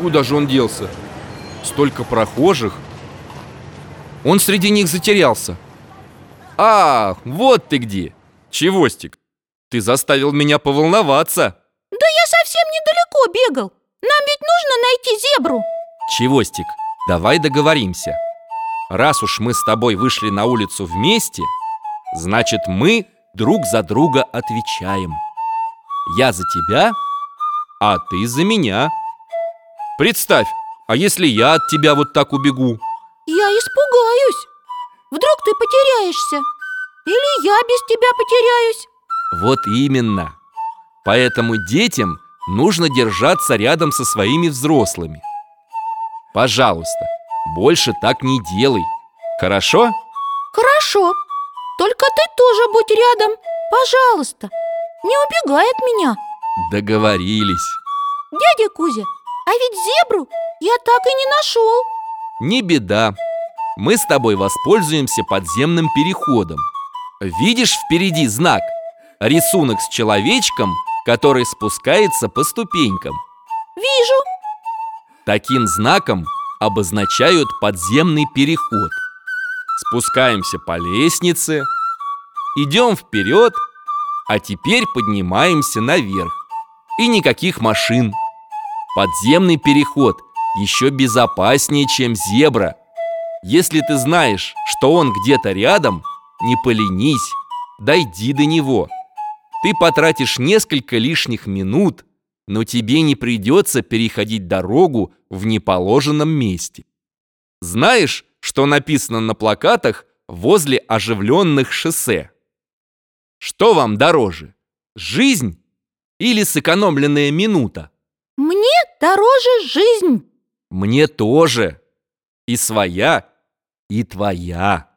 Куда же он делся? Столько прохожих. Он среди них затерялся. Ах, вот ты где! Чевостик, ты заставил меня поволноваться. Да я совсем недалеко бегал. Нам ведь нужно найти зебру. Чевостик, давай договоримся. Раз уж мы с тобой вышли на улицу вместе, значит мы друг за друга отвечаем. Я за тебя, а ты за меня. Представь, а если я от тебя вот так убегу? Я испугаюсь. Вдруг ты потеряешься. Или я без тебя потеряюсь. Вот именно. Поэтому детям нужно держаться рядом со своими взрослыми. Пожалуйста, больше так не делай. Хорошо? Хорошо. Только ты тоже будь рядом. Пожалуйста. Не убегай от меня. Договорились. Дядя Кузя, а ведь зебру я так и не нашел. Не беда. Мы с тобой воспользуемся подземным переходом. Видишь впереди знак? Рисунок с человечком, который спускается по ступенькам. Вижу. Таким знаком обозначают подземный переход. Спускаемся по лестнице, идем вперед, а теперь поднимаемся наверх. И никаких машин. Подземный переход еще безопаснее, чем зебра. Если ты знаешь, что он где-то рядом, не поленись, дойди до него. Ты потратишь несколько лишних минут, но тебе не придется переходить дорогу в неположенном месте. Знаешь, что написано на плакатах возле оживленных шоссе? Что вам дороже, жизнь или сэкономленная минута? Мне дороже жизнь. Мне тоже. И своя, и твоя.